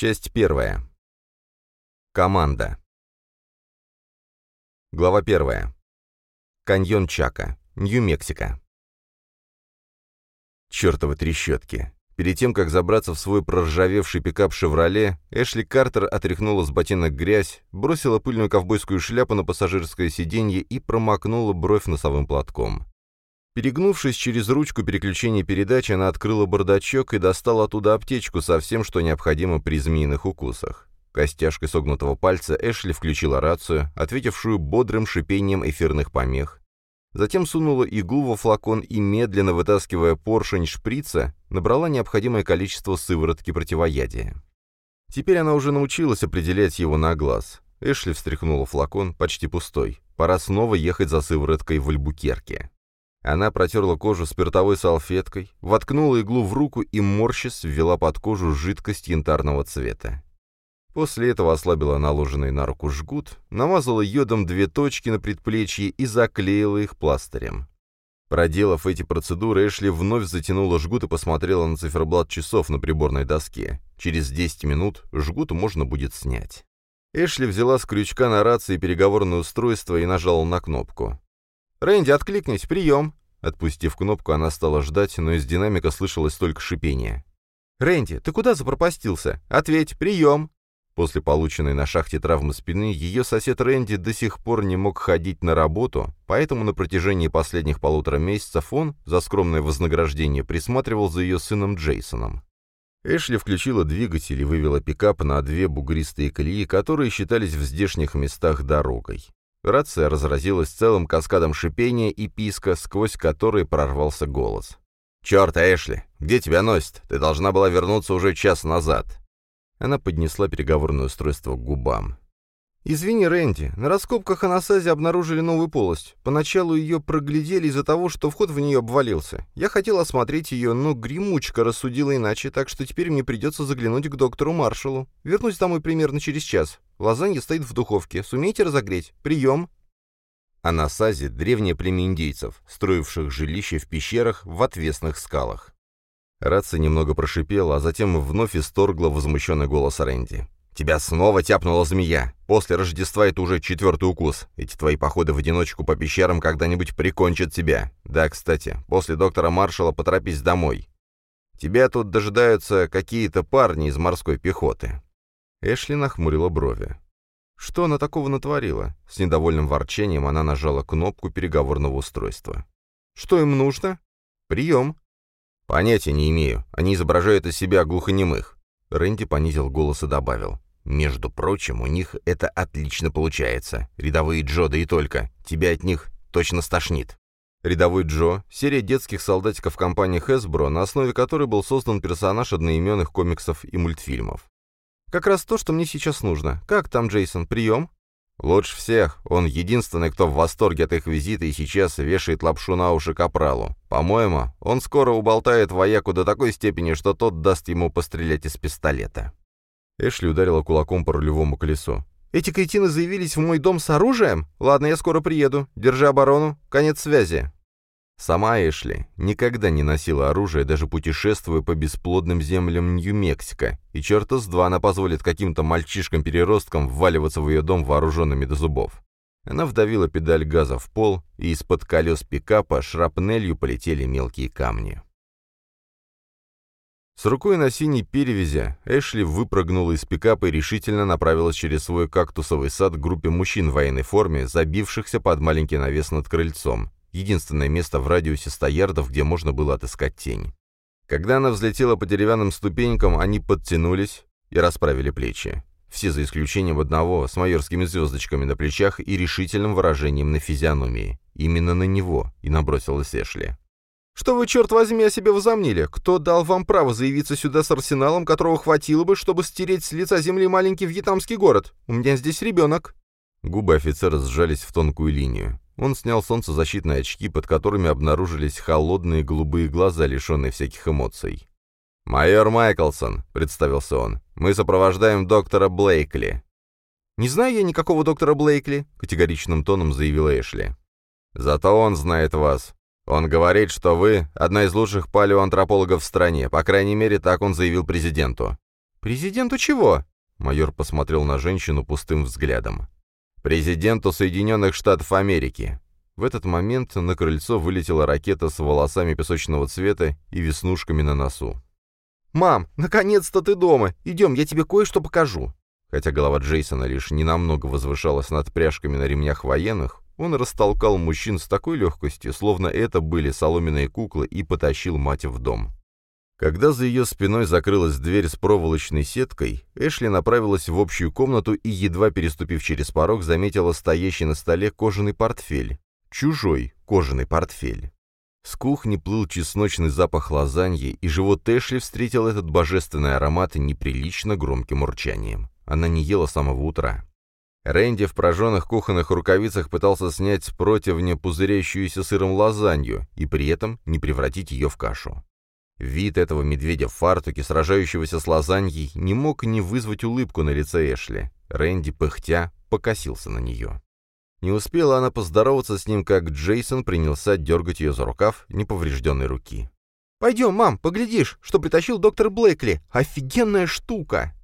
Часть первая. Команда. Глава первая. Каньон Чака, Нью-Мексико. Чёртовы трещотки. Перед тем, как забраться в свой проржавевший пикап «Шевроле», Эшли Картер отряхнула с ботинок грязь, бросила пыльную ковбойскую шляпу на пассажирское сиденье и промокнула бровь носовым платком. Перегнувшись через ручку переключения передач, она открыла бардачок и достала оттуда аптечку со всем, что необходимо при змеиных укусах. Костяшкой согнутого пальца Эшли включила рацию, ответившую бодрым шипением эфирных помех. Затем сунула иглу во флакон и, медленно вытаскивая поршень шприца, набрала необходимое количество сыворотки противоядия. Теперь она уже научилась определять его на глаз. Эшли встряхнула флакон, почти пустой. Пора снова ехать за сывороткой в Альбукерке. Она протерла кожу спиртовой салфеткой, воткнула иглу в руку и, морщис, ввела под кожу жидкость янтарного цвета. После этого ослабила наложенный на руку жгут, намазала йодом две точки на предплечье и заклеила их пластырем. Проделав эти процедуры, Эшли вновь затянула жгут и посмотрела на циферблат часов на приборной доске. Через 10 минут жгут можно будет снять. Эшли взяла с крючка на рации переговорное устройство и нажала на кнопку. «Рэнди, откликнись, прием!» Отпустив кнопку, она стала ждать, но из динамика слышалось только шипение. «Рэнди, ты куда запропастился? Ответь, прием!» После полученной на шахте травмы спины, ее сосед Рэнди до сих пор не мог ходить на работу, поэтому на протяжении последних полутора месяцев он, за скромное вознаграждение, присматривал за ее сыном Джейсоном. Эшли включила двигатель и вывела пикап на две бугристые колеи, которые считались в здешних местах дорогой. Рация разразилась целым каскадом шипения и писка, сквозь который прорвался голос. «Черт, Эшли, где тебя носит? Ты должна была вернуться уже час назад». Она поднесла переговорное устройство к губам. «Извини, Рэнди, на раскопках Анасази обнаружили новую полость. Поначалу ее проглядели из-за того, что вход в нее обвалился. Я хотел осмотреть ее, но гремучка рассудила иначе, так что теперь мне придется заглянуть к доктору Маршалу. Вернусь домой примерно через час. Лазанья стоит в духовке. Сумеете разогреть? Прием!» Анасази — древнее племя индейцев, строивших жилища в пещерах в отвесных скалах. Рация немного прошипела, а затем вновь исторгла возмущенный голос Рэнди. «Тебя снова тяпнула змея. После Рождества это уже четвертый укус. Эти твои походы в одиночку по пещерам когда-нибудь прикончат тебя. Да, кстати, после доктора Маршала поторопись домой. Тебя тут дожидаются какие-то парни из морской пехоты». Эшли нахмурила брови. Что она такого натворила? С недовольным ворчением она нажала кнопку переговорного устройства. «Что им нужно?» «Прием», «Понятия не имею. Они изображают из себя глухонемых». Рэнди понизил голос и добавил. «Между прочим, у них это отлично получается. Рядовые Джо, да и только. Тебя от них точно стошнит». Рядовой Джо — серия детских солдатиков компании Hasbro, на основе которой был создан персонаж одноименных комиксов и мультфильмов. «Как раз то, что мне сейчас нужно. Как там, Джейсон, прием?» Лучше всех. Он единственный, кто в восторге от их визита и сейчас вешает лапшу на уши капралу. По-моему, он скоро уболтает вояку до такой степени, что тот даст ему пострелять из пистолета. Эшли ударила кулаком по рулевому колесу. «Эти кретины заявились в мой дом с оружием? Ладно, я скоро приеду. Держи оборону. Конец связи». Сама Эшли никогда не носила оружие, даже путешествуя по бесплодным землям Нью-Мексико, и черта с два она позволит каким-то мальчишкам-переросткам вваливаться в ее дом вооруженными до зубов. Она вдавила педаль газа в пол, и из-под колес пикапа шрапнелью полетели мелкие камни. С рукой на синей перевязи Эшли выпрыгнула из пикапа и решительно направилась через свой кактусовый сад к группе мужчин в военной форме, забившихся под маленький навес над крыльцом, единственное место в радиусе 100 ярдов, где можно было отыскать тень. Когда она взлетела по деревянным ступенькам, они подтянулись и расправили плечи. Все за исключением одного, с майорскими звездочками на плечах и решительным выражением на физиономии. Именно на него и набросилась Эшли. «Что вы, черт возьми, о себе возомнили? Кто дал вам право заявиться сюда с арсеналом, которого хватило бы, чтобы стереть с лица земли маленький вьетнамский город? У меня здесь ребенок». Губы офицера сжались в тонкую линию. Он снял солнцезащитные очки, под которыми обнаружились холодные голубые глаза, лишенные всяких эмоций. «Майор Майклсон», — представился он, — «мы сопровождаем доктора Блейкли». «Не знаю я никакого доктора Блейкли», — категоричным тоном заявила Эшли. «Зато он знает вас. Он говорит, что вы — одна из лучших палеоантропологов в стране, по крайней мере, так он заявил президенту». «Президенту чего?» Майор посмотрел на женщину пустым взглядом. «Президенту Соединенных Штатов Америки». В этот момент на крыльцо вылетела ракета с волосами песочного цвета и веснушками на носу. «Мам, наконец-то ты дома! Идем, я тебе кое-что покажу!» Хотя голова Джейсона лишь ненамного возвышалась над пряжками на ремнях военных, он растолкал мужчин с такой легкостью, словно это были соломенные куклы, и потащил мать в дом. Когда за ее спиной закрылась дверь с проволочной сеткой, Эшли направилась в общую комнату и, едва переступив через порог, заметила стоящий на столе кожаный портфель. Чужой кожаный портфель. С кухни плыл чесночный запах лазаньи, и живот Эшли встретил этот божественный аромат неприлично громким урчанием. Она не ела с самого утра. Рэнди в прожженных кухонных рукавицах пытался снять с противня пузырящуюся сыром лазанью и при этом не превратить ее в кашу. Вид этого медведя в фартуке, сражающегося с лазаньей, не мог не вызвать улыбку на лице Эшли. Рэнди, пыхтя, покосился на нее. Не успела она поздороваться с ним, как Джейсон принялся дергать ее за рукав неповрежденной руки. «Пойдем, мам, поглядишь, что притащил доктор Блэкли. Офигенная штука!»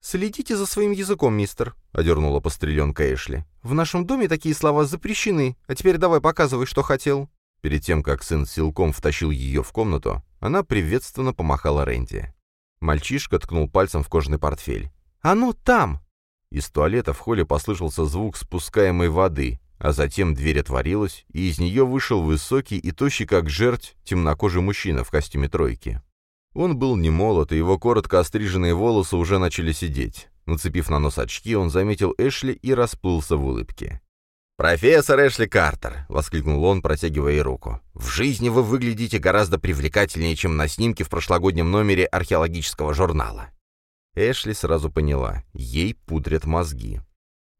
«Следите за своим языком, мистер», — одернула постреленка Эшли. «В нашем доме такие слова запрещены, а теперь давай показывай, что хотел». Перед тем, как сын силком втащил ее в комнату, она приветственно помахала Рэнди. Мальчишка ткнул пальцем в кожаный портфель. «Оно там!» Из туалета в холле послышался звук спускаемой воды, а затем дверь отворилась, и из нее вышел высокий и тощий, как жерть, темнокожий мужчина в костюме тройки. Он был не молод, и его коротко остриженные волосы уже начали сидеть. Нацепив на нос очки, он заметил Эшли и расплылся в улыбке. «Профессор Эшли Картер!» — воскликнул он, протягивая ей руку. «В жизни вы выглядите гораздо привлекательнее, чем на снимке в прошлогоднем номере археологического журнала». Эшли сразу поняла. Ей пудрят мозги.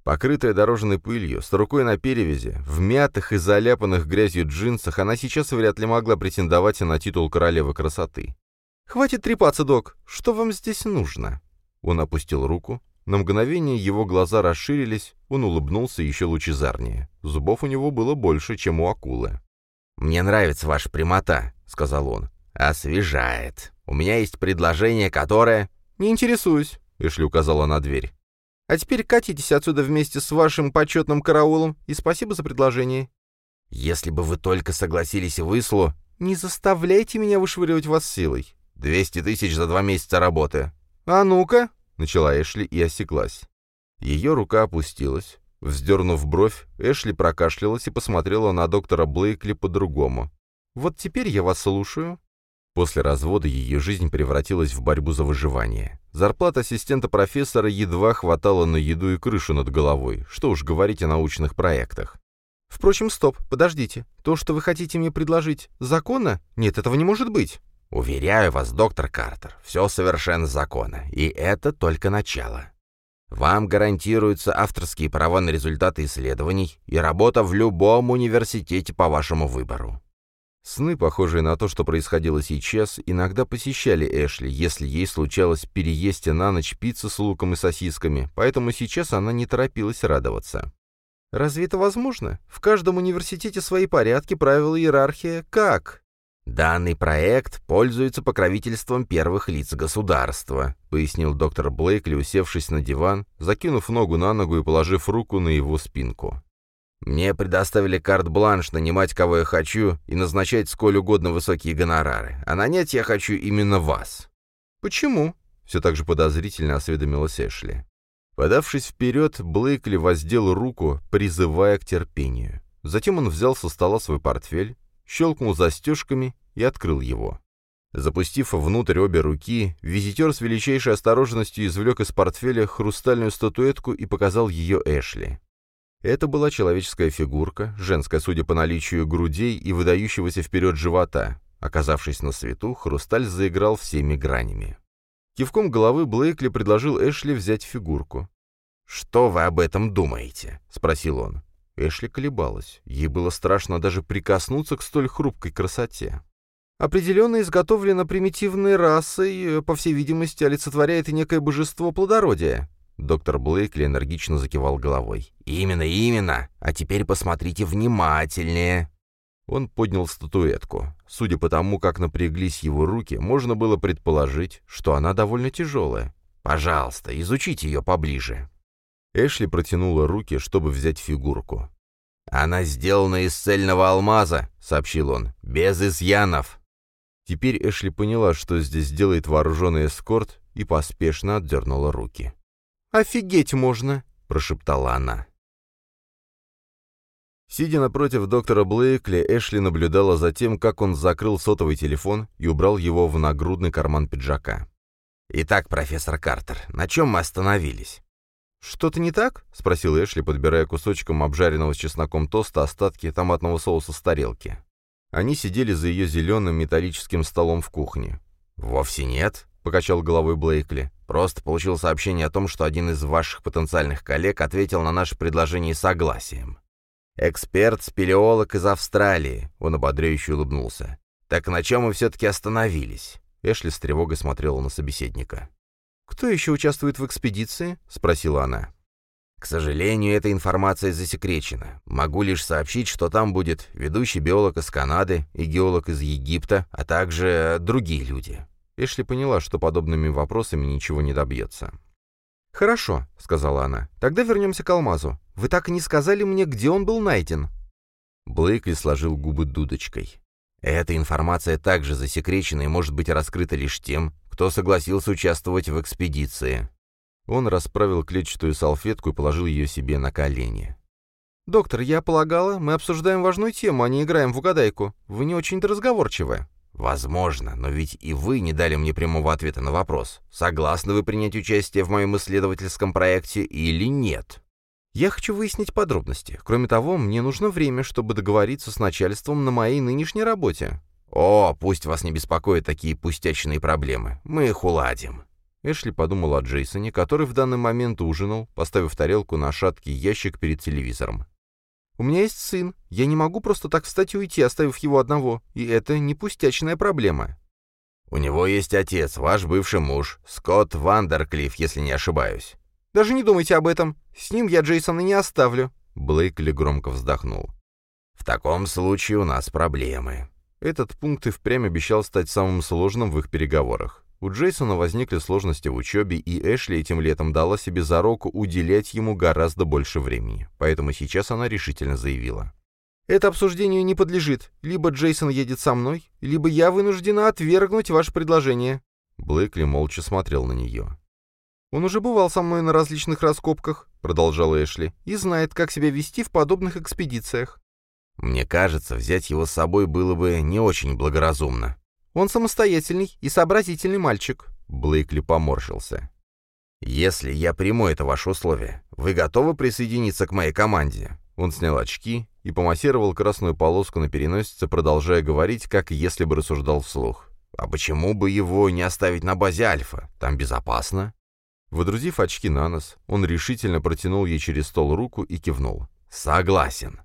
Покрытая дорожной пылью, с рукой на перевязи, в мятых и заляпанных грязью джинсах, она сейчас вряд ли могла претендовать на титул королевы красоты. «Хватит трепаться, док. Что вам здесь нужно?» Он опустил руку. На мгновение его глаза расширились, он улыбнулся еще лучезарнее. Зубов у него было больше, чем у акулы. «Мне нравится ваша прямота», — сказал он. «Освежает. У меня есть предложение, которое...» «Не интересуюсь», — Эшли указала на дверь. «А теперь катитесь отсюда вместе с вашим почетным караулом, и спасибо за предложение». «Если бы вы только согласились выслу...» «Не заставляйте меня вышвыривать вас силой. «Двести тысяч за два месяца работы». «А ну-ка!» — начала Эшли и осеклась. Ее рука опустилась. Вздернув бровь, Эшли прокашлялась и посмотрела на доктора Блейкли по-другому. «Вот теперь я вас слушаю». После развода ее жизнь превратилась в борьбу за выживание. Зарплата ассистента профессора едва хватала на еду и крышу над головой, что уж говорить о научных проектах. «Впрочем, стоп, подождите. То, что вы хотите мне предложить, законно? Нет, этого не может быть. Уверяю вас, доктор Картер, все совершенно законно, и это только начало. Вам гарантируются авторские права на результаты исследований и работа в любом университете по вашему выбору. Сны, похожие на то, что происходило сейчас, иногда посещали Эшли, если ей случалось переесть на ночь пиццу с луком и сосисками, поэтому сейчас она не торопилась радоваться. Разве это возможно? В каждом университете свои порядки, правила, иерархия. Как? «Данный проект пользуется покровительством первых лиц государства», пояснил доктор Блейкли, усевшись на диван, закинув ногу на ногу и положив руку на его спинку. «Мне предоставили карт-бланш нанимать кого я хочу и назначать сколь угодно высокие гонорары, а нанять я хочу именно вас». «Почему?» — все так же подозрительно осведомилась Эшли. Подавшись вперед, Блейкли воздел руку, призывая к терпению. Затем он взял со стола свой портфель, щелкнул застежками и открыл его. Запустив внутрь обе руки, визитер с величайшей осторожностью извлек из портфеля хрустальную статуэтку и показал ее Эшли. Это была человеческая фигурка, женская, судя по наличию грудей и выдающегося вперед живота. Оказавшись на свету, хрусталь заиграл всеми гранями. Кивком головы Блейкли предложил Эшли взять фигурку. «Что вы об этом думаете?» — спросил он. Эшли колебалась. Ей было страшно даже прикоснуться к столь хрупкой красоте. Определенно изготовлена примитивной расой, э, по всей видимости, олицетворяет и некое божество плодородия. Доктор Блейкли энергично закивал головой. «Именно, именно! А теперь посмотрите внимательнее!» Он поднял статуэтку. Судя по тому, как напряглись его руки, можно было предположить, что она довольно тяжелая. Пожалуйста, изучите ее поближе». Эшли протянула руки, чтобы взять фигурку. «Она сделана из цельного алмаза», — сообщил он, — «без изъянов». Теперь Эшли поняла, что здесь делает вооруженный эскорт, и поспешно отдернула руки. «Офигеть можно!» — прошептала она. Сидя напротив доктора Блейкли, Эшли наблюдала за тем, как он закрыл сотовый телефон и убрал его в нагрудный карман пиджака. «Итак, профессор Картер, на чем мы остановились?» «Что-то не так?» — спросил Эшли, подбирая кусочком обжаренного с чесноком тоста остатки томатного соуса с тарелки. Они сидели за ее зеленым металлическим столом в кухне. «Вовсе нет», — покачал головой Блейкли. «Просто получил сообщение о том, что один из ваших потенциальных коллег ответил на наше предложение согласием. «Эксперт-спелеолог из Австралии», — он ободряюще улыбнулся. «Так на чем мы все-таки остановились?» Эшли с тревогой смотрела на собеседника. «Кто еще участвует в экспедиции?» — спросила она. «К сожалению, эта информация засекречена. Могу лишь сообщить, что там будет ведущий биолог из Канады и геолог из Египта, а также другие люди». Эшли поняла, что подобными вопросами ничего не добьется. «Хорошо», — сказала она. «Тогда вернемся к алмазу. Вы так и не сказали мне, где он был найден». Блейкли сложил губы дудочкой. «Эта информация также засекречена и может быть раскрыта лишь тем, кто согласился участвовать в экспедиции». Он расправил клетчатую салфетку и положил ее себе на колени. «Доктор, я полагала, мы обсуждаем важную тему, а не играем в угадайку. Вы не очень-то разговорчивы». «Возможно, но ведь и вы не дали мне прямого ответа на вопрос, согласны вы принять участие в моем исследовательском проекте или нет?» «Я хочу выяснить подробности. Кроме того, мне нужно время, чтобы договориться с начальством на моей нынешней работе». «О, пусть вас не беспокоят такие пустячные проблемы. Мы их уладим». Эшли подумал о Джейсоне, который в данный момент ужинал, поставив тарелку на шаткий ящик перед телевизором. У меня есть сын. Я не могу просто так встать и уйти, оставив его одного. И это не пустячная проблема. У него есть отец, ваш бывший муж, Скотт Вандерклифф, если не ошибаюсь. Даже не думайте об этом. С ним я Джейсона не оставлю. Блейкли громко вздохнул. В таком случае у нас проблемы. Этот пункт и впрямь обещал стать самым сложным в их переговорах. У Джейсона возникли сложности в учебе, и Эшли этим летом дала себе зарок уделять ему гораздо больше времени. Поэтому сейчас она решительно заявила. «Это обсуждению не подлежит. Либо Джейсон едет со мной, либо я вынуждена отвергнуть ваше предложение». Блэкли молча смотрел на нее. «Он уже бывал со мной на различных раскопках», — продолжала Эшли, «и знает, как себя вести в подобных экспедициях». «Мне кажется, взять его с собой было бы не очень благоразумно», он самостоятельный и сообразительный мальчик». Блейкли поморщился. «Если я приму это ваше условие, вы готовы присоединиться к моей команде?» Он снял очки и помассировал красную полоску на переносице, продолжая говорить, как если бы рассуждал вслух. «А почему бы его не оставить на базе Альфа? Там безопасно». Водрузив очки на нос, он решительно протянул ей через стол руку и кивнул. «Согласен».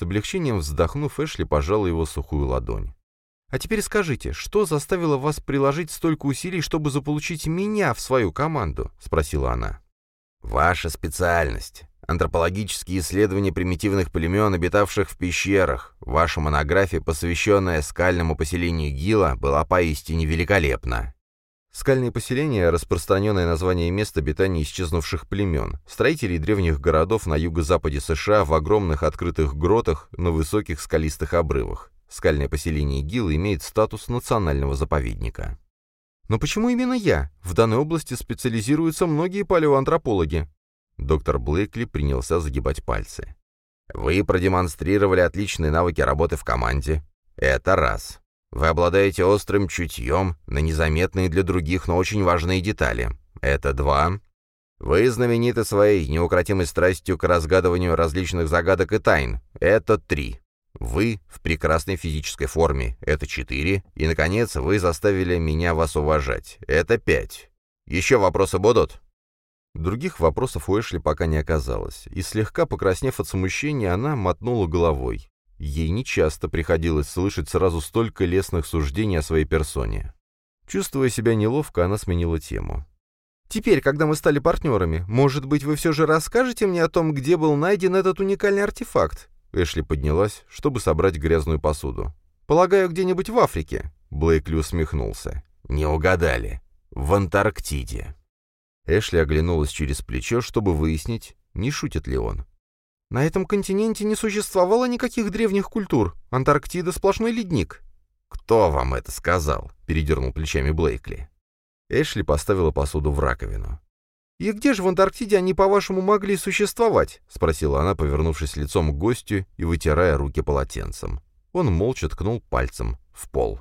С облегчением вздохнув, Эшли пожал его сухую ладонь. А теперь скажите, что заставило вас приложить столько усилий, чтобы заполучить меня в свою команду?» — спросила она. «Ваша специальность. Антропологические исследования примитивных племен, обитавших в пещерах. Ваша монография, посвященная скальному поселению Гила, была поистине великолепна». Скальные поселения — распространенное название мест обитания исчезнувших племен, строителей древних городов на юго-западе США в огромных открытых гротах на высоких скалистых обрывах. Скальное поселение Гил имеет статус национального заповедника. Но почему именно я? В данной области специализируются многие палеоантропологи. Доктор Блейкли принялся загибать пальцы. Вы продемонстрировали отличные навыки работы в команде. Это раз. Вы обладаете острым чутьем на незаметные для других, но очень важные детали. Это два. Вы знамениты своей неукротимой страстью к разгадыванию различных загадок и тайн. Это три. Вы в прекрасной физической форме. Это четыре. И, наконец, вы заставили меня вас уважать. Это пять. Еще вопросы будут?» Других вопросов у Эшли пока не оказалось, и слегка покраснев от смущения, она мотнула головой. Ей нечасто приходилось слышать сразу столько лестных суждений о своей персоне. Чувствуя себя неловко, она сменила тему. «Теперь, когда мы стали партнерами, может быть, вы все же расскажете мне о том, где был найден этот уникальный артефакт? Эшли поднялась, чтобы собрать грязную посуду. «Полагаю, где-нибудь в Африке?» Блейкли усмехнулся. «Не угадали. В Антарктиде». Эшли оглянулась через плечо, чтобы выяснить, не шутит ли он. «На этом континенте не существовало никаких древних культур. Антарктида — сплошной ледник». «Кто вам это сказал?» — передернул плечами Блейкли. Эшли поставила посуду в раковину. «И где же в Антарктиде они, по-вашему, могли существовать?» — спросила она, повернувшись лицом к гостю и вытирая руки полотенцем. Он молча ткнул пальцем в пол.